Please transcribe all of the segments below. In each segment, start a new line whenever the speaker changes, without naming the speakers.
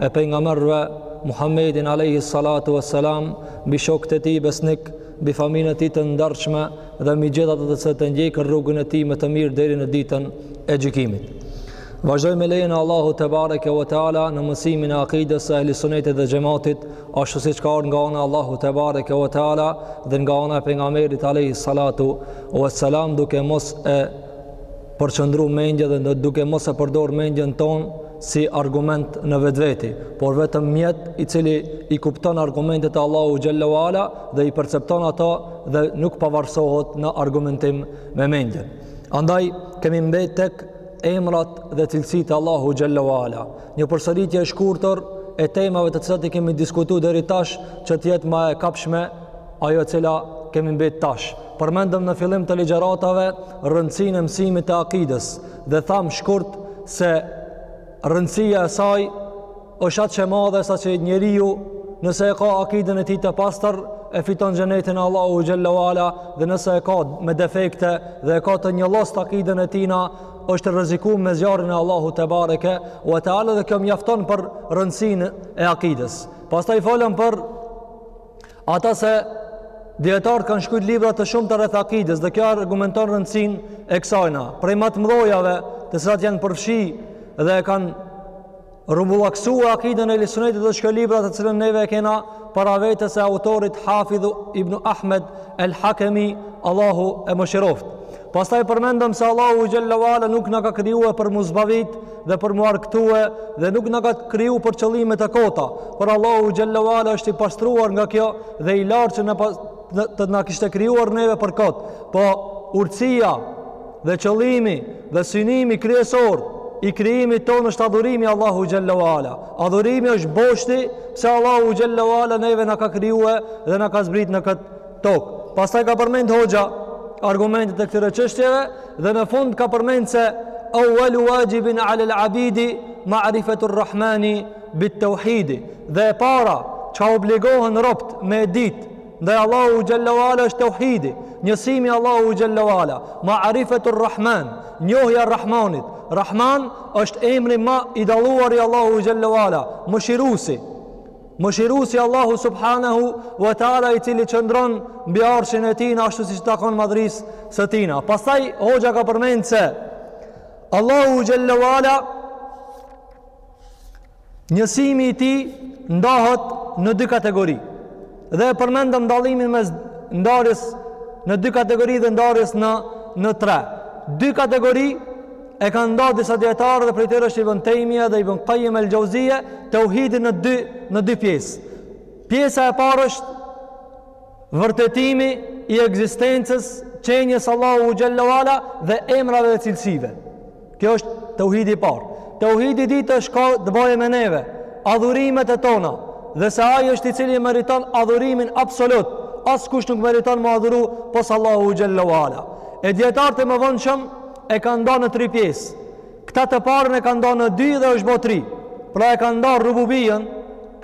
e pejgamberëve Muhammedin alayhi salatu wassalam mbi shokët e tij besnik mbi familjen e tij të ndershme dhe mbi gjithë ato të cilët e ndjekin rrugën e tij më të mirë deri në ditën e gjykimit. Vazhdojmë me lejen e Allahut tebareke ve teala në mësimin e akidës së ehli sunetit dhe xhematit, ashtu siç ka ardh nga ana e Allahut tebareke ve teala dhe nga ana e pejgamberit alayhi salatu wassalam duke mos e përqendru mendjen dhe duke mos e përdor mendjen tonë si argument në vetveti, por vetëm mjet i cili i kupton argumentet e Allahu xhelle ve ala dhe i percepton ato dhe nuk pavarësohet në argumentim me mendjen. Andaj, kemi mbet tek emrat dhe cilësitë e Allahu xhelle ve ala. Një përsëritje e shkurtër e temave të cilat i kemi diskutu deri tash që të jetë ma e kapshme ajo e cila kemi mbet tash. Përmendëm në fillim të ligjëratave rëndësinë e mësimit të akides dhe thamë shkurt se rëndësia e saj është aq e madhe saqë njeriu nëse e ka akiden e tij të pastër e fiton xhenetin e Allahu xhelle ve ala dhe nëse e ka me defekte dhe e ka të njollosët akiden e tina është rreziku me zjarrin e Allahu tebareke ve teala dhe kjo mjafton për rëndësinë e akides. Pastaj folëm për Ata se dijetarët kanë shkrujt libra të shumtë rreth akides dhe kjo argumenton rëndësinë e kësajna. Prej ma të mdhojave të cilat janë përfshi dhe e kanë rrumbullaksue akiden e ehli sunetit dhe është kjo libra të cilën neve e kena para vetes e autorit Hafidhu ibn Ahmed el Hakemi Allahu e mëshiroftë. Pastaj përmendëm se Allahu xhelle ve ala nuk na ka krijue për m'u zbavit dhe për m'u argëtue dhe nuk na ka kriju për qëllime të kota por Allahu xhelle ve ala është i pastruar nga kjo dhe i lartë që na pas, na, të na kishte krijuar neve për kot po urtësia dhe qëllimi dhe synimi kryesor i krijimit tonë është adhurimi i Allahu xhelle ve ala adhurimi është boshti se Allahu xhelle ve ala neve na ka krijuar dhe na ka zbrit në këtë Tokë. Pastaj ka përmend hoxha argumentet e këtyre çështjeve dhe në fund ka përmend se awwalu wajibin ala al-abidi ma'rifatu ar-rahmani bit-tauhidi. Dhe e para, çka obligohen robt me dit ndaj Allahu xhelle ve ala është tauhidi, njësimi i Allahu xhelle ve ala, ma'rifatu ar-rahman, njohja e Rahmanit. Rahman është emri ma i dalluar i Allahu xhelle ve ala, mëshiruesi. Mëshirusi Allahu subhanahu wa taala i cili qëndron mbi arshin e tij ashtu siç i takon madhërisë së tina. Pastaj hoxha ka përmend se Allahu xhelle ve ala njësimi i tij ndahet në dy kategori. Dhe e përmendëm dallimin mes ndarjes në dy kategori dhe ndarjes në në tre. Dy kategori E kanë nda disa dijetarë dhe prej tyre është Ibn Tejmija dhe Ibn Kajim el Xheuzije teuhidin në dy, në dy pjesë. Pjesa e parë është vërtetimi i ekzistencës, qenies Allahu xhelle ve ala dhe emrave dhe cilësive. Kjo është teuhidi i parë. Teuhidi i dytë është ka të bajë me neve, adhurimet e tona, dhe se ai është i cili meriton adhurimin absolut, askush nuk meriton m'u adhuru, pos Allahu xhelle ve ala. E dijetarët e mëvonshëm, e kanë nda në tri pjesë. Këta të parën e kanë nda në dy dhe është bo tri. Pra e kanë nda rububijën,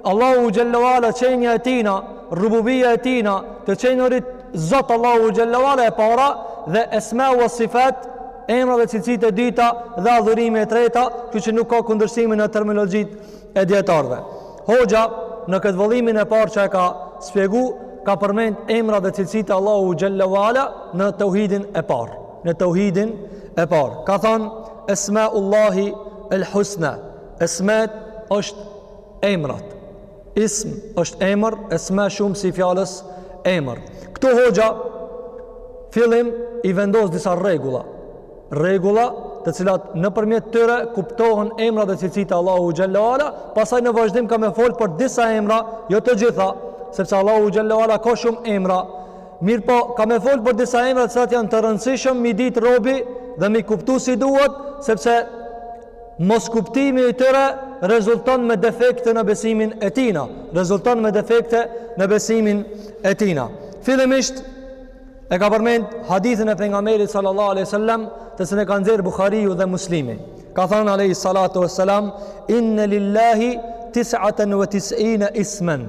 Allahu xhelle ve ala qenia e tina, rububija e tina, të qenurit Zot Allahu xhelle ve ala e para dhe esma ue sifat, emra dhe cilësitë e dyta dhe adhurimi e treta, kështu që nuk ka kundërshtim në terminologjitë e dijetarëve. Hoxha, në këtë vëllimin e parë që e ka spjegu, ka përmend emra dhe cilësitë e Allahu xhelle ve ala në teuhidin e parë. në teuhidin e parë. Ka thënë Esmaullahi el Husna, Esma është emrat. Ism është emër, Esma shumësi i fjalës emër. Këtu hoxha fillim i vendos disa rregulla. Rregulla të cilat nëpërmjet tyre kuptohen emrat dhe cilësitë e Allahu xhelle ve ala, pastaj në vazhdim ka me fol për disa emra, jo të gjitha, sepse Allahu xhelle ve ala ka shumë emra Mirëpo, ka me fol për disa emra të cilat janë të rëndësishëm, m'i ditë robi dhe m'i kuptu si duhet, sepse moskuptimi i tyre rezulton me defekte në besimin e tina. Rezulton me defekte në besimin e tina. Fillimisht, e ka përmend hadithin e pejgamberit sallallahu alejhi ve selam, të cilin e kanë nxjerrë Buhariu dhe Muslimi. Ka thënë alejhi salatu ve selam, inne lillahi tis'aten ve tis'ine ismen.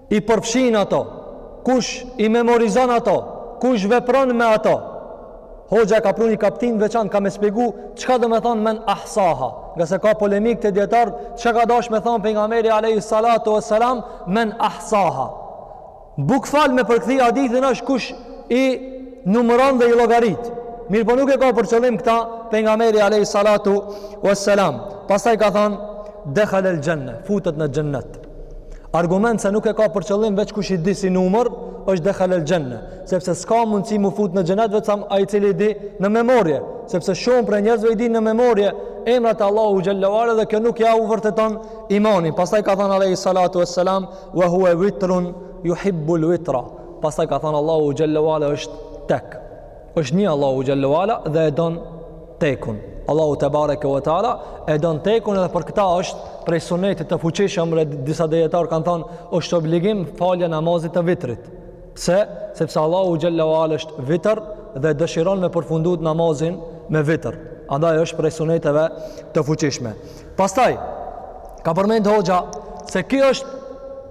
i përfshin ato, kush i memorizon ato, kush vepron me ato. Hoxha ka pru një kaptinë veçan, ka me spjegu çka domethonë men ahsaha, ngase ka polemikë te dijetarët, çka ka dash me thonë pejgamberi alejhi salatu ve selam, men ahsaha. Bukval me përkthy hadithin është kush i numëron dhe i llogarit. Mirëpo nuk e ka për qëllim këta pejgamberi alejhi salatu ve selam. Pastaj ka thonë, dehalel xhenne, futet në xhenet. Argument se nuk e ka për qëllim veç kush i di si numër, është dehalel xhenne, sepse s'ka mundësi m'u fut në xhenet veç sam ai i cili i di në memorie, sepse shumë prej njerëzve i dinë në memorie emrat e Allahu xhelle ve ala dhe kjo nuk jau vërteton imanin. Pastaj ka thënë alejhi salatu ve selam, ve huve vitrun juhibbul vitra. Pastaj ka thënë Allahu xhelle ve ala është tek. Është një Allahu xhelle ue ala dhe e don tekun. Allahu te bareke ve teala e don tekun edhe për këta është prej sunetit të fuqishëm dhe disa dijetarë kanë thonë është obligim falja e namazit të vitrit. Pse? Sepse Allahu xhelle ue ala është vitër dhe dëshiron me përfundu namazin me vitër. Andaj është prej suneteve të fuqishme. Pastaj ka përmend hoxha se kjo është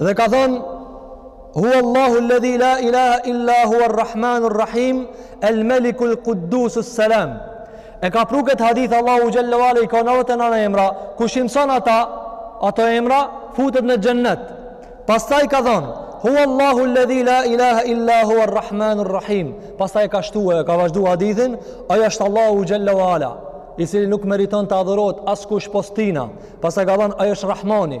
Dhe ka thonë Hua Allahu alladhi la ilaha illa hua ar-Rahmanu ar-Rahim al-Maliku al-Quddusu as-Salam. E ka pru këtë hadith Allahu xhelle ue ala i ka 99 emra, kush i mëson ata ato emra futet në xhennet. Pastaj ka thonë Hua Allahu alladhi la ilaha illa hua ar-Rahmanu ar-Rahim. Pastaj ka shtu, ka vazhdu hadithin, ai asht Allahu xhelle ue ala, i cili nuk meriton të adhurohet askush pos tina. Pastaj ka thonë ai është Rahmani,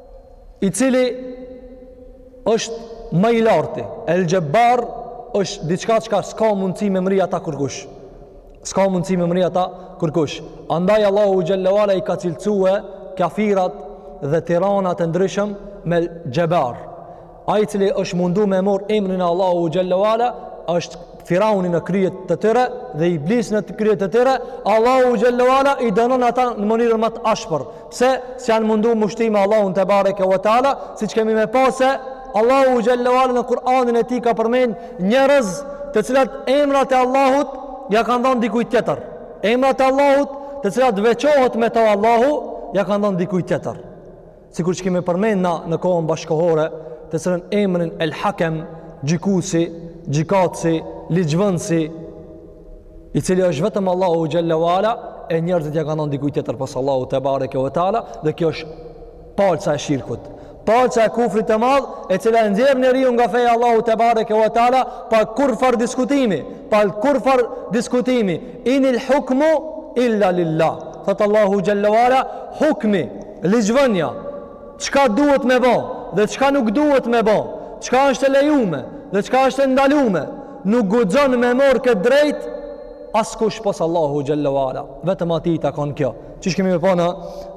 i cili është ma i larti. El Xhebbar është diçka çka s'ka mundësi me mrri ata kurkush. S'ka mundësi me mrri ata kurkush. Andaj Allahu xhelle ue ala i ka cilësue kafirat dhe tiranat e ndryshëm me El Xhebbar. Ai i cili është mundu me marrë emrin e Allahut xhelle ue ala është Firauni në krye të tyre dhe Iblisi në krye të tyre, Allahu xhelle ue ala i dënon ata në mënyrën ma të ashpër. Pse? Se janë mundu m'u shti me Allahun te bareke ve teala, siç kemi me pa se Allahu xhelle ue ala në Kur'anin e tij ka përmend njerëz të cilat emrat e Allahut ja kanë dhonë dikujt tjetër. Emrat e Allahut të cilat veçohet me to Allahu ja kanë dhonë dikujt tjetër. Sikur që kemi përmend na në kohën bashkohore, të cilën emrin El Hakem, gjykusi, gjykatësi, ligjvënësi, i cili është vetëm Allahu xhelle ue ala e njerëzit ja kanë dhanë dikujt tjetër pos Allahut te bareke ve taala dhe kjo është palca e shirkut palca e kufrit të madh e cila e nxjerr njeriu nga feja e Allahut te bareke ve taala pa kurfar diskutimi pa kurfar diskutimi inil hukmu illa lillah thotë Allahu xhelle ue ala hukmi Ligjvënia, çka duhet me bo dhe çka nuk duhet me bo, çka është e lejume dhe çka është e ndalume, nuk guxon me marrë këtë drejtë askush pos Allahut xhelle ue ala, vetëm atij i takon kjo, qysh kemi me pa në,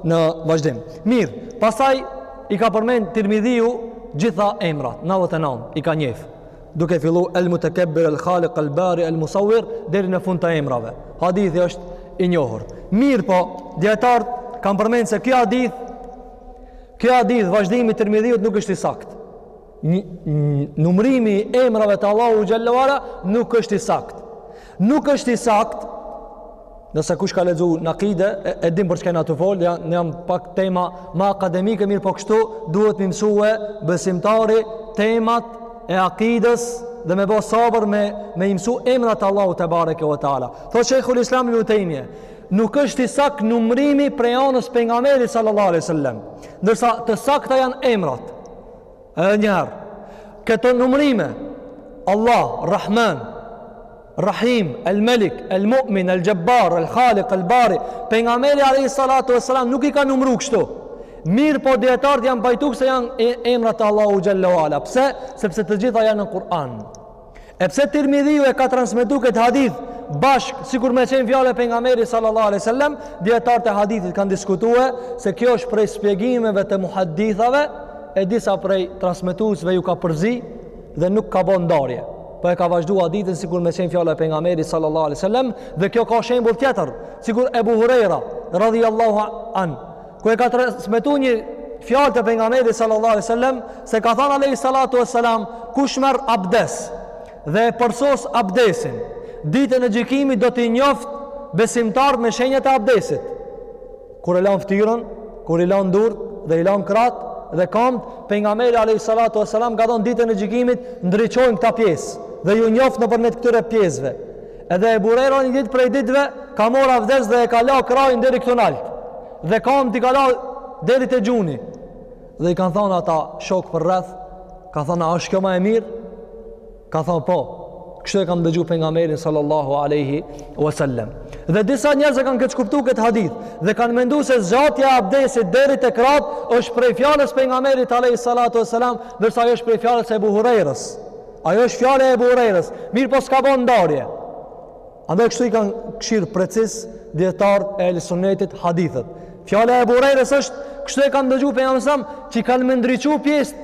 në vazhdim. Mirë, pastaj i ka përmend Tirmidhiu gjitha emrat, 99, i ka njeh. duke fillu el mutekebbir el khalik el bari el musawir deri në fund të emrave hadithi është i njohur mirëpo dijetarët kanë përmend se kjo hadith kjo hadith vazhdimi i Tirmidhiut nuk është i saktë numrimi i emrave të Allahut xhelle ue ala nuk është i saktë Nuk është i sakt, ndërsa kush ka lexu në akide, e, e din për që kena të folë, ja, në jam pak tema ma akademike, mirë po kështu, duhet me i mësue besimtari temat e akides dhe me bo sabër me i mësu emrat e Allahut tebareke ve teala. Thotë Shejhul Islam Ibnu Tejmije, nuk është i sakt numrimi prej anës pejgamberit sallallahu alaihi wasallam, ndërsa të sakta janë emrat, Edhe një herë, këto numërime, Allah, Rahman, Rahim, El Melik, El Mu'min, El Gjebbar, El Khalik, El Bari, pejgamberi alaihi salatu wassalam nuk i ka numëru kështu. Mirë po dijetarët janë pajtu se janë emrat e Allahut xhel-le ve ala. Pse? Sepse të gjitha janë në Kur'an. E pse Tirmidhiu e ka transmetu këtë hadith bashkë sikur me qenë fjala e pejgamberit sallallahu alaihi wasallam, dijetarët e hadithit kanë diskutue se kjo është prej shpjegimeve të muhaddithave e disa prej transmetuesve ju ka përzi dhe nuk ka bo ndarje. Po e ka vazhdu hadithin sikur me qenë fjala e pejgamberit sallallahu alaihi wasallam dhe kjo ka shembull tjetër, sikur Ebu Huraira radhiyallahu anh kur e ka transmetu një fjalë të pejgamberit sallallahu alaihi wasallam se ka thënë alaihi salatu wassalam kush merr abdes dhe e përsos abdesin ditën e gjykimit do t'i njoftë besimtarët me shenjat e abdesit kur e lan fytyrën kur i lan durt dhe i lan krat dhe kamt pejgamberi alaihi salatu wassalam ka thënë ditën e gjykimit ndriçojnë këta pjesë dhe ju njoft nëpërmjet këtyre pjesëve Edhe Ebu Hurejra një ditë prej ditëve ka morr abdes dhe e ka la krahin deri këtu naltë. Dhe kamt i ka la deri te gjuni. Dhe i kanë thonë ata shokë përrreth, ka thonë a është kjo ma e mirë? Ka thonë po, kështu e kam dëgju pejgamberin sallallahu aleyhi wasallam. Dhe disa njerëz e kanë keqkuptu këtë hadith dhe kanë mendu se zgjatja e abdesit deri te kratë është prej fjalës pejgamberit aleyhi salatu wasallam ndërsa ajo është prej fjalës Ebu Hurejrës. Ajo është fjala e Ebu Hurejrës, mirë po s'ka bo ndarje. Andaj kështu i kanë kshirë preciz dijetarët e ehli sunetit hadithet. Fjala e Ebu Hurejrës është, kështu e kam dëgju pejgamberin, që kanë me ndriçu pjesët.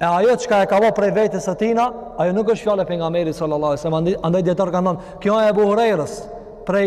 E ajo çka e ka bo prej vetes së tina, ajo nuk është fjala e pejgamberit sallallahu alaihi wasallam. Andaj dijetarët kanë thonë, kjo e Ebu Hurejrës, prej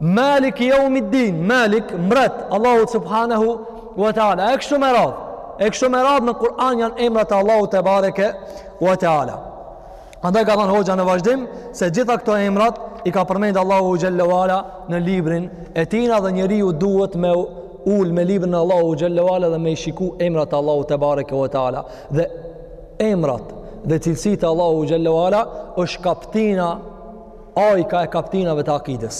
Maliki jeumi din, Malik, mbret, Allahu subhanahu wa ta'ala. E kështu me radhë, e kështu me radhë në Kur'an janë emrat e Allahut tebareke wa ta'ala. Andaj ka thënë hoxha në vazhdim se gjitha këto emrat i ka përmend Allahu xhel-le ve ala në librin e tina dhe njeriu duhet me u ul me librin e Allahut xhel-le ve ala dhe me i shiku emrat e Allahut tebareke ve taala dhe emrat dhe cilësitë e Allahut xhel-le ve ala është kaptina Ajka e kaptinave të akides.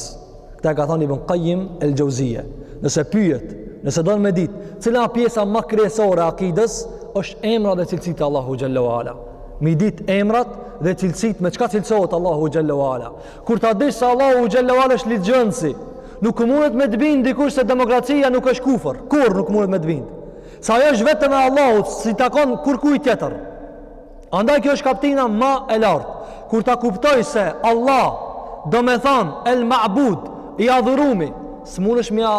Këta e ka thonë Ibn Qayyim el Jauziyje. Nëse pyet, nëse don me ditë, cila është pjesa më kryesore e akides, është emra dhe cilësitë e Allahu xhallahu ala. Me ditë emrat dhe cilësitë me çka cilësohet Allahu xhallahu ala. Kur ta dish se Allahu xhallahu ala është ligjënësi, nuk mundet me të bindë dikush se demokracia nuk është kufër. Kurrë nuk mundet me të bindë. Se ajo është vetëm e Allahut, s'i takon kurkujt tjetër. Andaj kjo është kaptina ma e lartë. Kur ta kuptoj se Allah do me thonë el ma'bud i adhurumi, s'mundësh me ia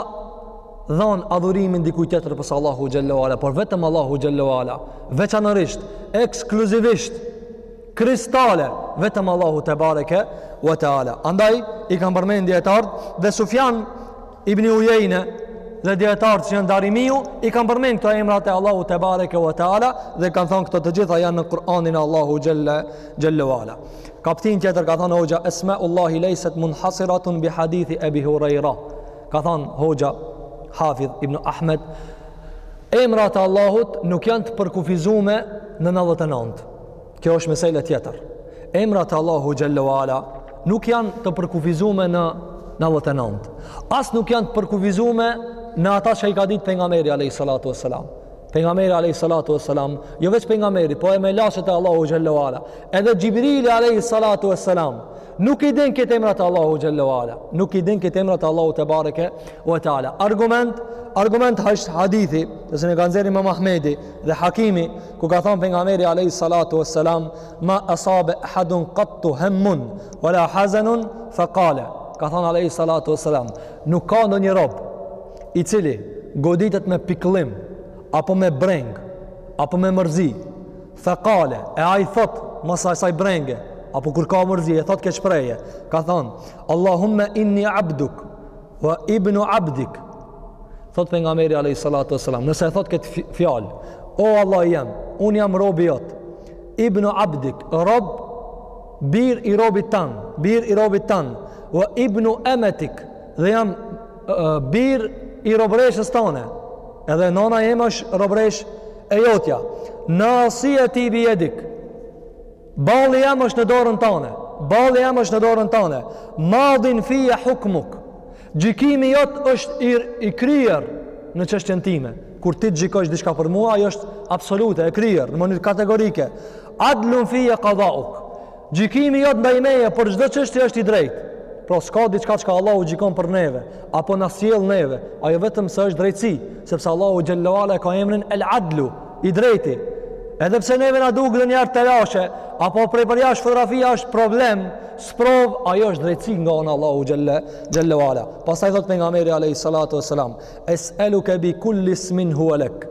dhanë adhurimin dikuj tjetër përpos Allahu gjellu ala, por vetëm Allahu gjellu ala, veçanërisht, ekskluzivisht, kristale, vetëm Allahu tebareke wa teala. Andaj, i kam përmend dijetarët, dhe Sufjan, Ibni Ujejne dhe dijetarë që janë Darimiu, i kanë përmen këto emrat e Allahu tebareke we teala dhe kanë thonë këto të gjitha janë në Kur'anin e Allahu gjelle, gjelle vala. Kaptin tjetër ka thonë hoxha, esmau Allahi lejset munhasiratun bi hadithi Ebi Hurejra. Ka thonë hoxha, Hafidh ibn Ahmed, emrat e Allahut nuk janë të përkufizume në 99. Kjo është mesele tjetër. Emrat e Allahu xhallahu ala nuk janë të përkufizume në 99. As nuk janë të përkufizume në ata që i ka ditë pejgamberi alayhi salatu wasalam. Pejgamberi alayhi salatu wasalam, jo veç pejgamberi, po e me lashet e Allahu xhallahu ala. Edhe Xhibrili alayhi salatu wasalam nuk i din krejt emrat e Allahu xhallahu ala. Nuk i din krejt emrat e Allahu tebareke ue taala. Argument, argument është hadithi, që na e ka nxjerr Imam Ahmedi dhe Hakimi ku ka thënë pejgamberi alayhi salatu wassalam ma asabe ahadun qattu hammun wala hazanun fa qala ka thënë alayhi salatu wassalam nuk ka ndonjë rob i cili goditet me pikëllim apo me breng apo me mërzi fa qala e ai thot mas asaj brenge apo kur ka mërzi e thot kët shprehje ka thënë allahumma inni abduk Wa ibnu abdik Thot pengameri a.s. Nëse e thot këtë fjal O Allah jem, unë jam robi jot Ibnu abdik Rob Bir i robit tan Bir i robit tan Wa ibnu emetik Dhe jam uh, bir i robreshës tane Edhe nona jem është robresh e jotja Nasijeti bi jedik Balli jem është në dorën tane. Balli jem është në dorën tane. Madhin fije hukmuk. Gjikimi jot është i, i kryer në çështjen time. Kur ti gjikosh diçka për mua, ajo është absolute, e kryer në mënyrë kategorike. Adlun fije qadauk. Gjikimi jot ndaj meje për çdo çështje është i drejtë. Pra s'ka diçka që Allahu gjikon për neve, apo na sjell neve. Ajo vetëm se është drejtësi, sepse Allahu xhallahu ala e ka emrin El Adlu, I drejti. Edhe pse neve na duket ndonjëherë telashe, apo prej për jashtë fotografia është problem, sprovë, ajo është drejtësi nga ana e Allahut xhelle ve ala. Pastaj thot pejgamberi alejhi salatu ve selam, es'eluke bi kulli ismin huve lek.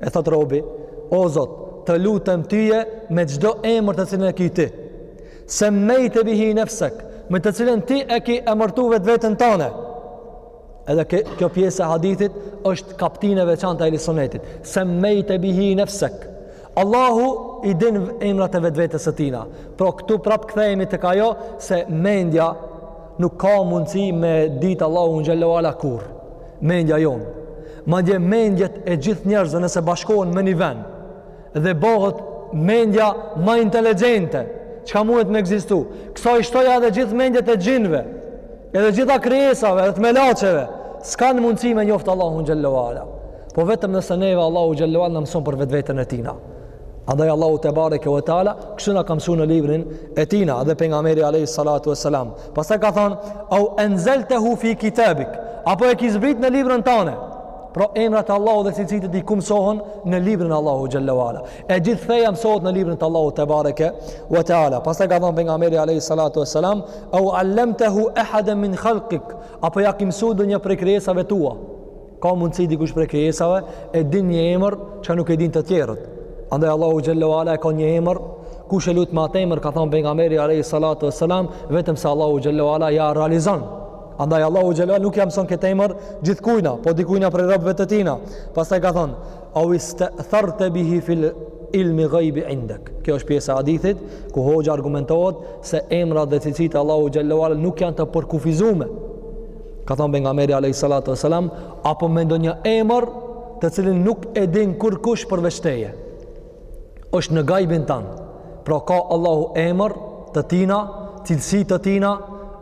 E thot robi, o Zot, të lutem tyje me çdo emër të cilën e ki ti. Semmejte bihi nefsek, me të cilën ti e ki emërtu vetveten tane. Edhe kjo, kjo pjesë e hadithit është kaptinë e veçantë e ehli sunetit. Semmejte bihi nefsek. Allahu i din emrat e vetvetes së tina. Pra këtu prap kthehemi tek ajo se mendja nuk ka mundësi me ditë Allahun xhelle ve ala kurrë. Mendja jonë. Madje mendjet e gjithë njerëzve nëse bashkohen me një vend. dhe bohet mendja ma inteligjente çka mundet me ekzistu kësaj shtoja edhe gjithë mendjet e xhinve edhe gjitha krijesave edhe të melaqeve s'kanë mundësi me njoftë Allahun xhelle ve ala po vetëm nëse neve Allahu xhelle ve ala na mëson për vetveten e tina andaj Allahu tebareke ve teala kështu na ka msu në librin e tina edhe pejgamberi alejhi salatu ve selam pastaj ka thonë au enzeltehu fi kitabik apo e ki zbrit në librin tane Pra emrat e Allahut dhe cilësitë e tij ku mësohen në librin e Allahut xhelle ve ala. E gjithë feja mësohet në librin e Allahut tebareke we teala. Pastaj ka thënë pejgamberi alayhi salatu wassalam, "Au allamtahu ahadan min khalqik?" Apo ja ki msu ndonjë prej krijesave tua? Ka mundsi dikush prej krijesave e din një emër që nuk e din të tjerët. Andaj Allahu xhelle ve ala e ka një emër Kush e lut me atë emër ka thënë pejgamberi alayhi salatu wassalam vetëm se Allahu xhelle ve ala ja realizon Andaj Allahu xhelle ve ala nuk ja mson këtë emër gjithkujna, po dikujna prej robve të tina. Pastaj ka thonë, au iste'therte bihi fil ilmi gajbi indek. Kjo është pjesë e hadithit, ku hoxha argumentohet se emrat dhe cilësitë e Allahut xhelle ve ala nuk janë të përkufizume. Ka thonë pejgamberi a.s. Apo me ndonjë emër të cilin nuk e din kurkush përveç teje. është në gajbin tan. Pra ka Allahu emër të tina, cilësi të tina,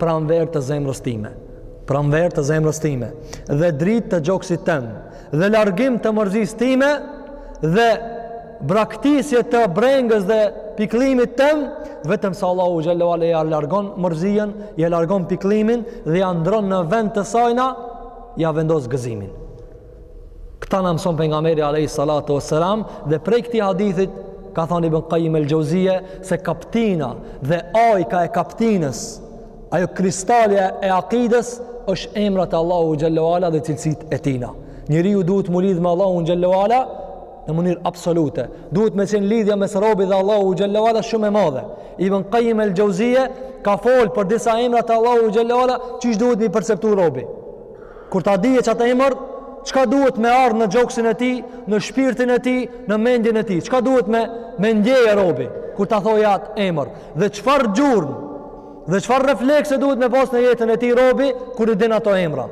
pranverë të zemrës time, pranverë të zemrës time, dhe dritë të gjoksit tem, dhe largim të mërzisë time, dhe braktisje të brengës dhe pikllimit tem, vetëm se Allahu xhelle ve ala ja largon mërzinë, ja largon pikllimin, dhe ja ndrron në vend të sajna, ja vendos gëzimin. Këta na mëson pejgamberi alayhi salatu wasalam dhe prej këtij hadithit ka thënë Ibn Qayyim al-Jauziye se kaptina dhe ajka e kaptinës, ajo kristalja e akides është emrat e Allahut xhelle ve ala dhe cilësitë e tina. Njeriu duhet m'u lidh me Allahun xhelle ve ala në mënyrë absolute. Duhet me qenë lidhja mes robit dhe Allahut xhelle ve ala shumë e madhe. Ibn Qayyim al-Jauziye ka fol për disa emra të Allahut xhelle ve ala qysh duhet me i perceptu robi. Kur ta dije qat emër, çka duhet me ardh në gjoksin e tij, në shpirtin e tij, në mendjen e tij? Çka duhet me me ndjeje robi kur ta thojë atë emër? Dhe çfarë gjurmë? Dhe çfarë reflekse duhet me pas në jetën e tij robi kur i din ato emra?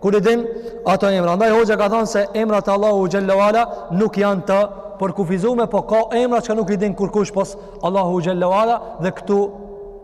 Kur i din ato emra? Andaj hoxha ka thanë se emrat e Allahut xhelle ue ala nuk janë të përkufizume, po ka emra që nuk i din kurkush pos Allahut xhelle ue ala dhe këtu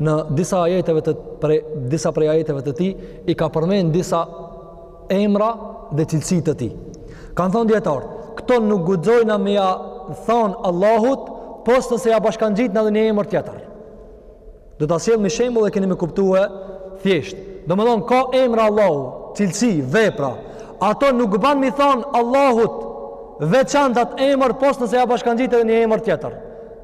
në disa ajeteve të prej disa prej ajeteve të tij i ka përmend disa emra dhe cilësi të tij. Kanë thanë dijetarët, këto nuk guxojna me ja thanë Allahut, pos nëse ja bashkangjit edhe një emër tjetër. Do ta sjell ni shembull e keni me kuptue thjesht. Domthon ka emra Allahu, cilësi, vepra. Ato nuk ban me i thanë Allahut veçan at emër pos nëse ja bashkangjit edhe një emër tjetër.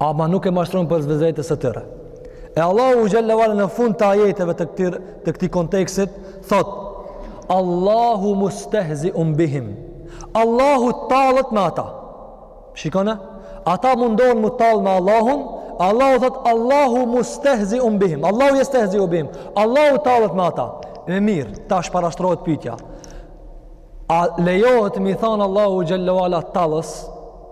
Ama nuk e mashtrojnë përveç vetes së tyre. E Allahu xhelle ue ala në fund të ajeteve të këtij, të këtij kontekstit, thotë, Allahu mustehziun bihim. Allahu tallet me ata. Shikone, ata mundohen m'u tall me Allahun, Allahu thotë, Allahu mustehziun bihim. Allahu jestehziu bihim. Allahu tallet me ata. E mirë, tash parashtrohet pytja. A lejohet me i thanë Allahut xhelle ue ala tallës?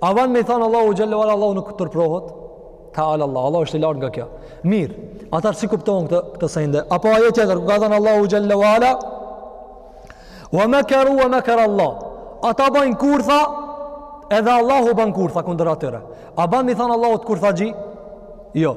A ban me i thanë Allahu Gjallu Ala, Allahu nuk turpërohet? Teala Allah, Allahu është i lartë nga kjo. Mirë, atëherë si kuptohen këto, këto sende? Apo ajeti tjetër, ku ka thanë Allahu xhelle ue ala? Ve mekeru ve mekerallah. Ata bajnë kurtha, edhe Allahu ban kurtha kundër atyre. A ban me i thanë Allahut kurthaxhi? Jo.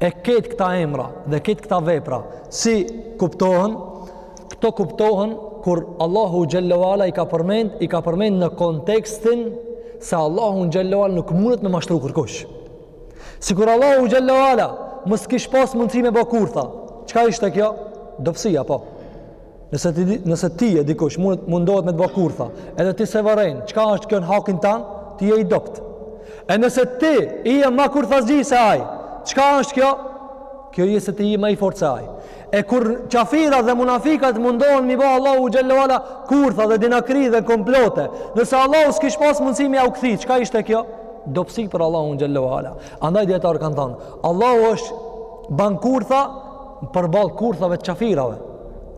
E ketë këta emra dhe ketë këta vepra, si kuptohen, këto kuptohen kur Allahu xhelle ue ala i ka përmend, i ka përmend në kontekstin se Allahun xhelle ue ala nuk mundet me mashtru kurkush. Sikur Allahu xhelle ue ala mos kish pas mundësi me bo kurtha, çka ishte kjo? Dobësi, a po? Nëse ti nëse ty dikush mund mundohet me t'ba kurtha, edhe ti s'e vëren, çka është kjo në hakin tan? Ti je i dobët. E nëse ti je ma kurthaxhi se ai, çka është kjo? Kjo je se ti je ma i fortë se ai. E kur qafirat dhe munafikat mundohen me i ba Allahut xhelle ue ala kurtha dhe dinakri dhe komplote, nëse Allahu s'kish pas mundësi me jau kthy, çka ishte kjo? Dobësi për Allahun xhelle ue ala. Andaj dijetarët kanë thanë, Allahu është ban kurtha përballë kurthave të qafirave.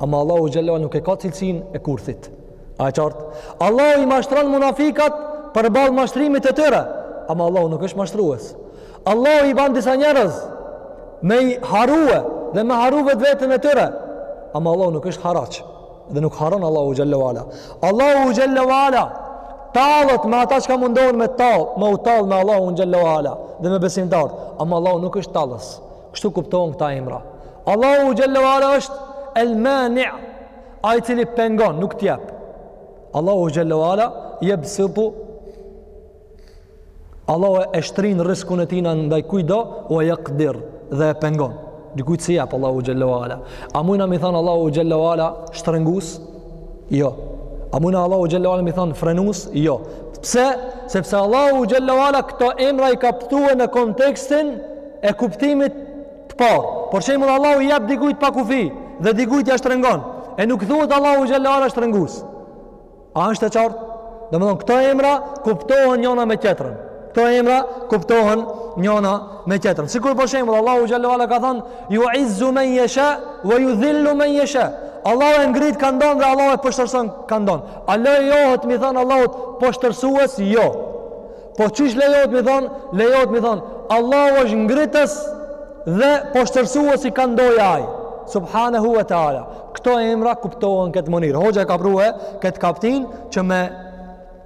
Ama Allahu xhelle ue ala nuk e ka cilësinë e kurthit. A e qartë? Allahu i mashtron munafikat përballë mashtrimit të tyre. Ama Allahu nuk është mashtrues. Allahu i ban disa njerëz me i harrue dhe me harru vetveten e tyre. Ama Allahu nuk është harraq. Dhe nuk harron Allahu xhelle ue ala. Allahu xhelle ue ala tallet me ata çka mundohen me tall, me u tall me Allahun xhelle ue ala dhe me besimtarë. Ama Allahu nuk është tallës. Kështu kuptohen këta emra. Allahu xhallahu ala është el mani', ai i cili pengon, nuk të jep. Allahu xhallahu ala jebsutu, Allahu e shtrin rrizkun e tina ndaj kujt do, ue yaqdir dhe e pengon. Dikujt s'i jap Allahu xhallahu ala. A mujna me i than Allahu xhallahu ala shtrëngus? Jo. A mujna Allahu xhallahu ala me i thanë frenus? Jo. Pse? Sepse Allahu xhallahu ala këto emra i ka prue në kontekstin e kuptimit të parë. Për shembull Allahu i jap dikujt pa kufi dhe dikujt ia shtrëngon. E nuk thuhet Allahu xhallahu ala shtrëngus. A është e qartë? Domethënë këto emra kuptohen njona me tjetrën. Këto emra kuptohen njona me tjetrën. Sikur për shembull Allahu xhallahu ala ka thënë yu'izzu men yasha wa yudhillu men yasha. Allahu e ngrit kand don dhe Allahu e poshtërson kand don. A lejohet me i thënë Allahut poshtërsues? Jo. Po qysh lejohet me i thënë? Lejohet me i thënë Allahu është ngritës dhe poshtërsues i kand dojë ai. Subhanahu wa taala. Këto emra kuptohen këtë mënyrë. Hoxha e ka prue këtë kaptin që me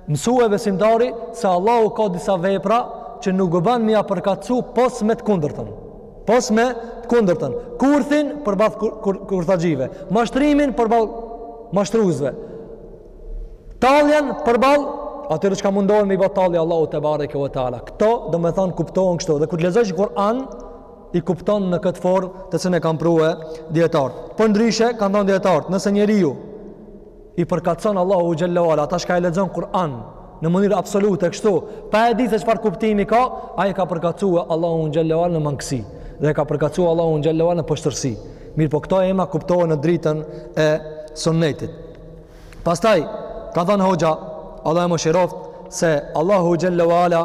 mësue besimtari se Allahu ka disa vepra që nuk bën me ia përkatësu pos me të kundërtën. Pos me të kundërtën. Kurthin përball kur, kur, kurthaxhive, mashtrimin përball mashtruesve. Talljen përball atyre çka mundohen me i ba tallje Allahut tebareke ve teala. Këto domethanë kuptohen kështu dhe kur të lexojsh Kur'an i kupton në këtë formë të cilën e kanë prue dijetarët. Përndryshe kanë thënë dijetarët, nëse njeriu i përkatëson Allahut xhalla wala atë çka e lexon në Kur'an në mënyrë absolute kështu pa e ditë se çfarë kuptimi ka ai e ka përkatësuar Allahu xhalla wala në mangësi dhe e ka përkatësuar Allahu xhalla wala në poshtërsi mirëpo këto emra kuptohen në dritën e sunnetit pastaj ka thënë hoxha Allahu e mëshiroftë se Allahu xhalla wala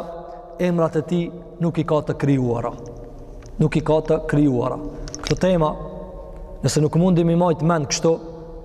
emrat e tij nuk i ka të krijuara nuk i ka të krijuara këto tema nëse nuk mundi me i majt mend kështu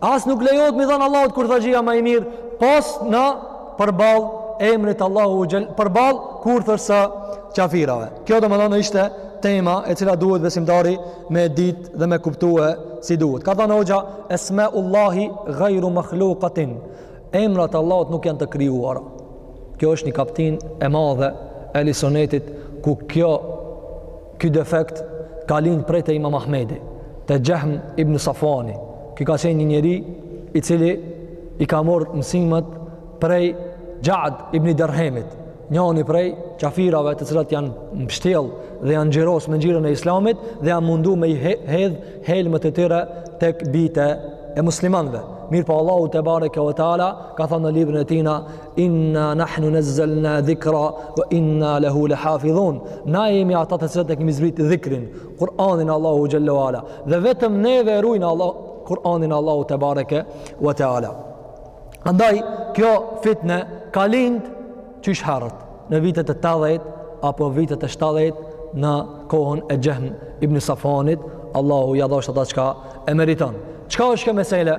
As nuk lejohet me i thanë Allahut kurthaxhia ma i mirë, pos në përballë emrit Allahu xhel, përballë kurthës së qafirave. Kjo domethanë ishte tema e cila duhet besimtari me e ditë dhe me e kuptue si duhet. Ka thanë hoxha, esmaullahi gajru makhlukatin, emrat e Allahut nuk janë të krijuara. Kjo është një kaptin e madhe e ehli sunetit ku kjo Ky defekt ka lind prej, te Imam Ahmedi, te Jahm ibn Safwani. Ky ka qenë një njeri i cili i ka marrë mësimet prej Ja'd ibn Dirhamit, njoni prej qafirave të cilat janë mbështjell dhe janë ngjyros me ngjyrën e Islamit dhe janë mundu me i hedh helmet e tyre tek bijtë e muslimanëve. Mirëpo Allahu tebareke ve teala ka thënë në librin e tina Inna nahnu nazzalna dhikra wa inna lahu lahafizun. Na jemi ata të cilët e kemi zbrit dhikrin, Kur'anin Allahu xhalla wala. Dhe vetëm neve e rujm Allah Kur'anin Allahu tebareke wa taala. Andaj kjo fitne ka lind qysh herët në vitet e 80 apo vitet e 70 në kohën e Xhehm ibn Safuanit, Allahu ja dhashtë ata çka e meriton. Çka është kjo mesele?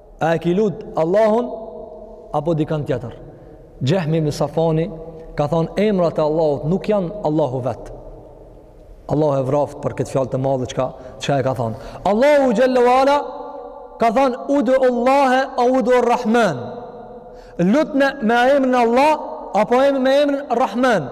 A e ki lut Allahun apo dikan tjetër? Xhehmi bin Safuani ka thënë emrat e Allahut nuk janë Allahu vet. Allahu e vraft për këtë fjalë të madhe çka çka e ka thënë. Allahu xhalla wala ka thënë udu Allahe au udu Rahman. Lutne me emrin Allah apo me emrin Rahman.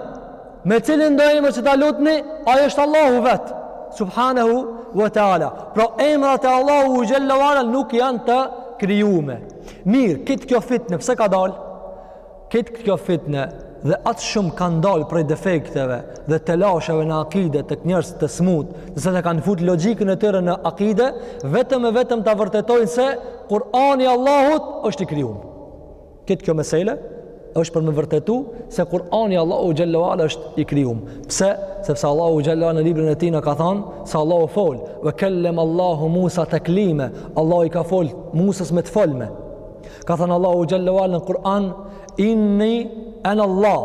Me cilin do emër që ta lutni, ai është Allahu vet, subhanahu wa taala. Pra emrat e Allahut xhalla wala nuk janë të krijume. Mirë, këtë kjo fitne pse ka dalë? Këtë kjo fitne dhe atë shumë kanë dalë prej defekteve dhe telasheve në akide tek njerëz të smutë, nëse, se kanë fut logjikën e tyre në akide, vetëm e vetëm ta vërtetojnë se Kur'ani i Allahut është i krijum. Këtë kjo mesele është për me vërtetu se Kur'ani Allahu xhalla wala është i krijum. Pse? Sepse Allahu xhalla wala në librin e tina ka thanë se Allahu fol. Ve kelleme Allahu Musa teklime. Allahu i ka folë Musës me të folme. Ka thanë Allahu xhalla wala në Kur'an Inni en Allah,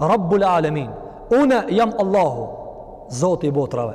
Rabbul Alemin. Une jam Allahu, Zoti i botrave.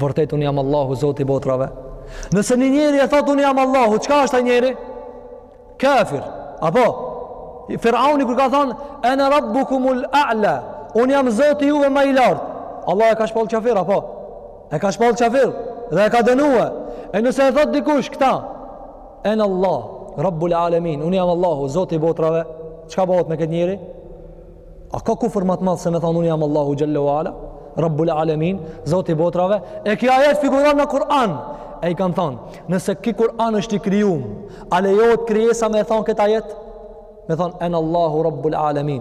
Vërtet unë jam Allahu Zoti i botrave. Nëse një njeri e thotë unë jam Allahu, çka është ai njeri? Kafir. Apo Firauni kur ka thonë ana rabbukumul a'la, unë jam Zoti juve ma i lartë. Allah e ka shpall kafir apo? E ka shpall kafir dhe e ka dënue. E nëse e thotë dikush këta, en Allah, Rabbul Alamin, unë jam Allahu, Zoti i botrave, çka bëhet me këtë njeri? A ka kufër ma të madh se me thonë unë jam Allahu xhalla wala, Rabbul Alamin, Zoti i botrave? E ky ajet figuron në Kur'an. E i kanë thonë, nëse ky Kur'an është i krijum, a lejohet krijesa me thonë këtë ajet? Me thonë en Allahu Rabbul Alamin.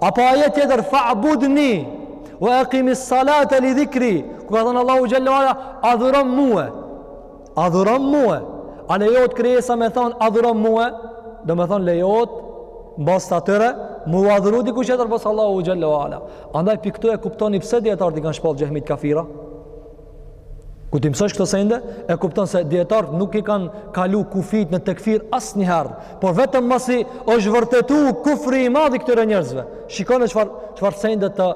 Apo ajet tjetër fa'budni wa aqimis salata li dhikri. Ku ka thonë Allahu xhalla wala, adhurom mue. adhurom mue. A lejohet krijesa me thon adhurom mue? Domethonë lejohet mbas atyre mu adhuru dikush tjetër pos Allahu xhalla wala. Andaj prej këtu e kuptoni pse dijetarët i kanë shpallë xhehmit kafira? Kur t'i mësosh këto sende, e kupton se dijetarët nuk i kanë kalu kufijtë në tekfir asnjëherë, por vetëm masi është vërtetu kufri i madh i këtyre njerëzve. Shikone çfarë, çfarë sende të,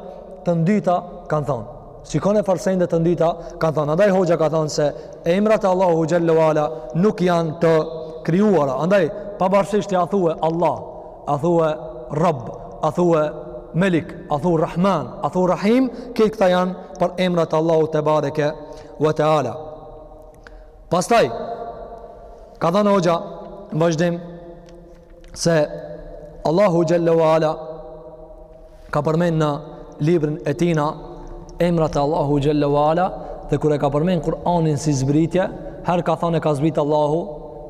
të ndyta kanë thonë. Shikoni çfarë sende të ndyta, kanë thënë, andaj hoxha ka thënë se emrat e Allahu Xhelle ve Ala nuk janë të krijuara. Andaj, pavarësisht a thue Allah, a thue Rab, a thue Melik, a thue Rahman, a thue Rahim, kejt këta janë prej emrat e Allahu tebareke ve teala. Pastaj, ka thënë hoxha, në vazhdim, se Allahu Xhelle ve Ala ka përmend në librin e tina emrat e Allahu Xhelle ve Ala dhe kur e ka përmend Kur'anin si zbritje her ka thonë e ka zbrit Allahu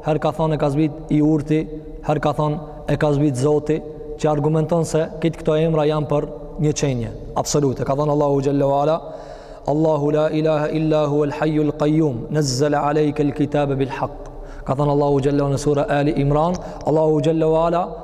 her ka thonë e ka zbrit i urti her ka thonë e ka zbrit Zoti që argumenton se kejt këto emra janë për një qenie absolute ka thonë Allahu Xhelle ve Ala Allahu la ilaha illa hu el hajju el qajjum nëzzële alejke el kitabe bil haq ka thonë Allahu Xhelle ve Ala në sura Ali Imran Allahu Xhelle ve Ala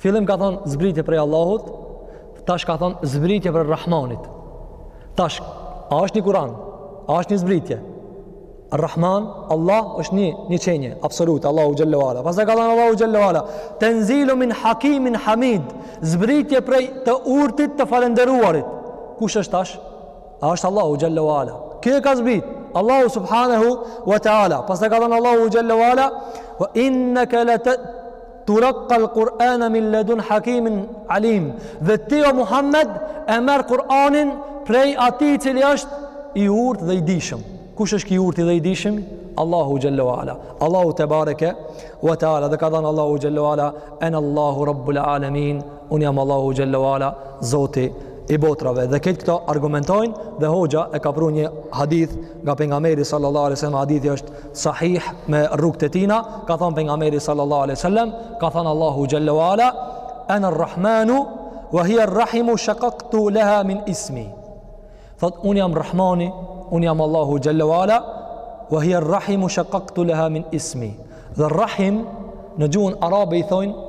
Fillim ka thonë zbritje prej Allahut, tash ka thonë zbritje prej Rahmanit. Tash, a është një kuran? A është një zbritje? Rahman, Allah është një, një qenie, absolute, Allahu Xhelle ve Ala. Pastaj ka thonë Allahu Xhelle ve Ala, tenzilun min hakimin hamid, zbritje prej të urtit të falenderuarit. Kush është tash? A është Allahu Xhelle ve Ala. Që e ka zbrit, Allahu Subhanehu wa Teala. Pastaj ka thonë Allahu Xhelle ve Ala, wa inneke le të Tulaqqa al-Qur'ana min ladun hakimin alim. Dhe ti o Muhammed e merr Kur'anin prej atij i cili është i urtë dhe i dijshëm. Kush është i urtë dhe i dijshëm? Allahu xhalla wala. Allahu tebareke wa taala. Dhe ka thënë Allahu xhalla wala, "Ana Allahu rabbul alamin." Unë jam Allahu Xhelle ve Ala, Zoti i botrave. Dhe kejt këto argumentojnë dhe hoxha e ka pru një hadith nga pejgamberi sallallahu alejhi ve sallam, hadithi është sahih me rrugët e tina, ka thonë pejgamberi sallallahu alejhi ve sallam, ka thonë Allahu Xhelle ve Ala, ene rrahmanu, wa hije rrahimu shakaktu leha min ismi. Thotë, unë jam rrahmani, unë jam Allahu Xhelle ve Ala, wa hije rrahimu shakaktu leha min ismi. Dhe rrahim, në gjuhën arabe i thonë,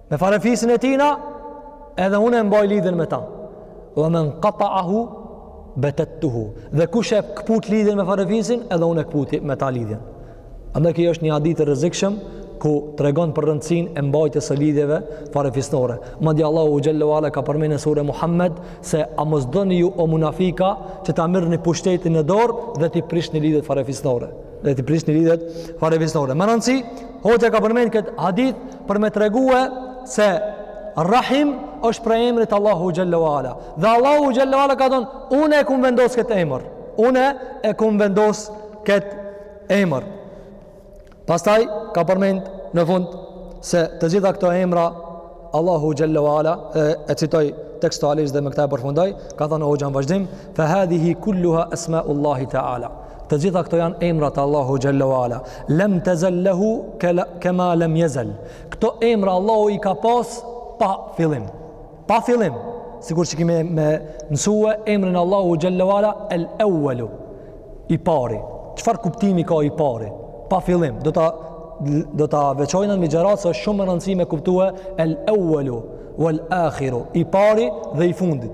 me farefisin e tina edhe unë e mbaj lidhjen me ta ve men kataahu betettuhu dhe kush e këput lidhjen me farefisin edhe unë e këput me ta lidhjen andaj ky është një hadith i rrezikshëm ku tregon për rëndësinë e mbajtjes së lidhjeve farefisnore Madja Allahu Xhelle ve Ala ka përmend në sure Muhammed se a mos doni ju o munafika që ta merrni pushtetin në dorë dhe t'i prishni lidhjet farefisnore dhe t'i prishni lidhjet farefisnore me rëndësi Hoxha ka përmend këtë hadith për me tregue se Rahim është prej emrit Allahu xhelle ue ala dhe Allahu xhelle ue ala ka thonë une e kumë vendos këtë emër une e kumë vendos këtë emër pastaj ka përmend në fund se të gjitha këto emra Allahu xhelle ue ala e, e citoj tekstualisht dhe me këta e përfundoj ka thonë hoxha në vazhdim fe hadhihi kulluha esma Allahi Teala Të gjitha këto janë emra të Allahu xhelle ue ala. Lam tazal lahu kama lam yazal. Këto emra Allahu i ka pas pa fillim. Pa fillim. Sikur që kemi me mësua emrin e Allahu xhelle ue ala el awwalu. I pari. Çfarë kuptimi ka i pari? Pa fillim. Do ta do ta veçojnë me gjëra se është shumë e rëndësishme kuptue el awwalu wal akhiru. I pari dhe i fundit.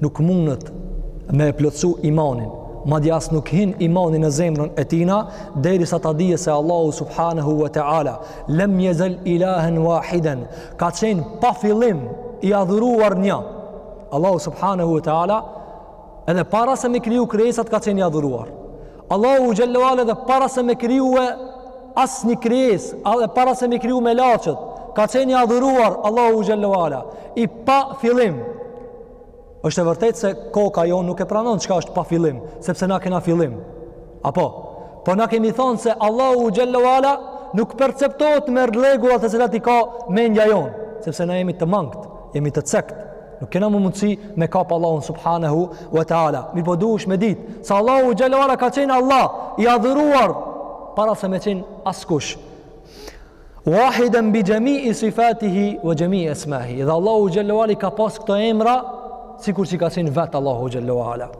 nuk mundët me e plotësu imanin, madje as nuk hin imani në zemrën e tina, derisa ta dije se Allahu subhanahu wa ta'ala, lem jezel ilahen wahiden, ka qenë pa fillim i adhuruar një. Allahu subhanahu wa ta'ala, edhe para se me kriju krijesat ka qenë i adhuruar. Allahu xhelle ue ala edhe para se me krijue asnjë krijesë, edhe para se me kriju melaqet, ka qenë i adhuruar Allahu xhelle ue ala, i pa fillim, është e vërtetë se koka jonë nuk e pranon çka është pa fillim, sepse na kena fillim. Apo, po na kemi thonë se Allahu xhelle ue ala nuk perceptohet me rregulla të cilat i ka mendja jonë, sepse na jemi të mangët, jemi të cekët, nuk kena ma mundësi me kapë Allahun Subhanehu wa Ta'ala. Mirëpo duhesh me ditë, se Allahu xhelle ue ala ka qenë Allah, i adhuruar, para se me qenë askush. Wahiden bi jami'i sifatihi wa jami'i asma'ihi. Dhe Allahu xhelle ue ala i ka pas këto emra sikur që ka qenë vet Allahu xhelle ue ala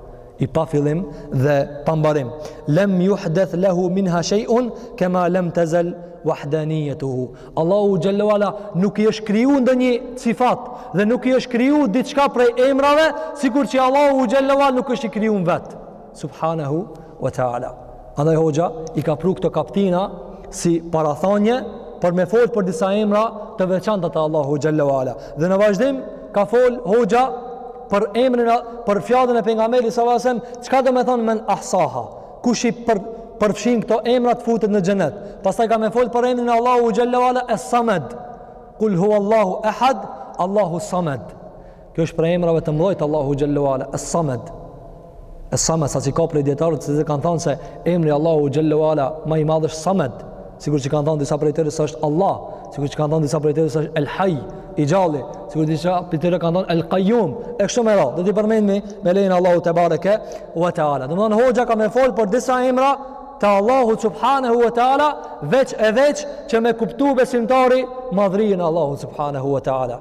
i pa fillim dhe pa mbarim. Lam yuhdath lahu minha shay'un kama lam tazal wahdaniyatuhu. Allahu xhelle ue ala nuk i është kriju ndonjë sifat dhe nuk i është kriju diçka prej emrave sikur që Allahu xhelle ue ala nuk është i krijun vet. Subhanehu wa ta'ala. Andaj hoxha i ka pru këto kaptina si parathanje për me folë për disa emra të veçanta të Allahu xhelle ue ala. Dhe në vazhdim ka folë hoxha për emrin për fjalën e pejgamberit sallallahu alajhi wasallam, çka do të thonë men ahsaha? Kush i për përfshin këto emra të futet në xhenet. Pastaj ka me fol për emrin e Allahu xhelle ue ala es-samad. Kul huwallahu ahad, Allahu samad. Kjo është prej emrave të mëdhej të Allahut xhel-le ue ala, Es-Samed. Es-Samed sa që ka prej dietarëve se kanë thënë se emri i Allahut xhel-le ue ala më i madh është Es-Samed, sikur që kanë thënë disa prej tyre se është Allah, sikur që kanë thënë disa prej tyre se është El-Haj, i gjalli, sikur disa prej tyre kanë thënë El-Kajjum, e kështu me radhë. Do t'i përmendmi me lejen e Allahut tebareke ue teala. Do të thotë hoxha ka me fol për disa emra të Allahut subhanahu wa taala veç e veç që me kuptu besimtari madhërinë e Allahut subhanahu wa taala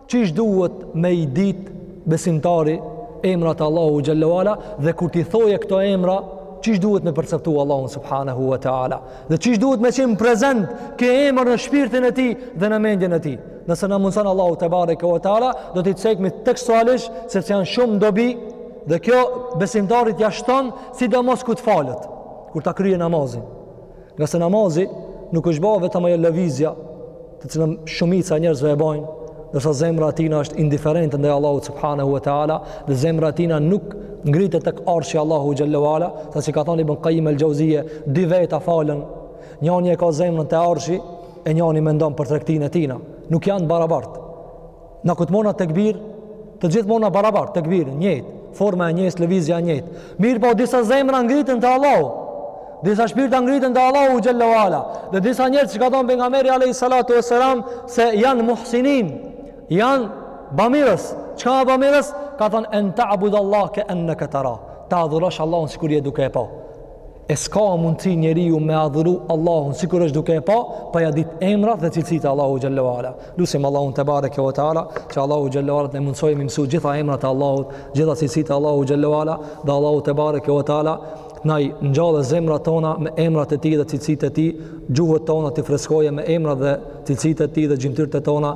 Çish duhet me i dit besimtari emrat e Allahut xhel-le ue ala dhe kur t'i thojë këto emra çish duhet me perceptu Allahun subhanahu wa taala dhe çish duhet me qenë prezent ky emër në shpirtin e tij dhe në mendjen e tij. Nëse na mundëson Allahu tebareke wa taala do t'i cekmi tekstualisht sepse janë shumë dobi dhe kjo besimtarit ja shton sidomos kur të falet kur ta kryejë namazin. Ngase namazi nuk është be vetëm ajo lëvizja të cilën shumica e njerëzve e bojnë, ndërsa zemra e tina është indiferente ndaj Allahut subhanahu wa ta'ala dhe zemra e tina nuk ngritet tek arshi i Allahut xhel-le ue ala, sa që ka thon Ibn Kajim el-Xheuzije, dy veta falen, njani e ka zemrën te arshi, e njani mendon për tregtinë e tina. Nuk janë barabartë. Na kur të marrna tekbir, të gjithë marrna barabar, tekbir i njëjtë, forma e njëjtë, lëvizja e njëjtë. Mirëpo, disa zemra ngriten te Allahu, disa shpirta ngriten te Allahu xhel-le ue ala, dhe disa njerëz që ka thonë pejgamberi alejhi salatu ue selam, se janë muhsinin, janë bamirës, çka bamirës, ka thonë, en ta'budallahe ke enneke terah, ta adhurosh Allahun sikur je duke e pa. e s'ka mundësi njeriu me adhuru Allahun sikur është duke e pa pa ja dit emrat dhe cilësitë e Allahut xhel-le ue ala lusim Allahun tebareke ue teala që Allahu xhel-le ue ala të na e mundësojë me i mësu gjitha emrat e Allahut gjitha cilësitë e Allahut xhel-le ue ala dhe Allahu tebareke ue teala të na i ngjallë zemrat tona me emrat e tij dhe cilësitë e tij, gjuhët tona t'i freskojë me emrat dhe cilësitë e tij dhe gjymtyrët tona,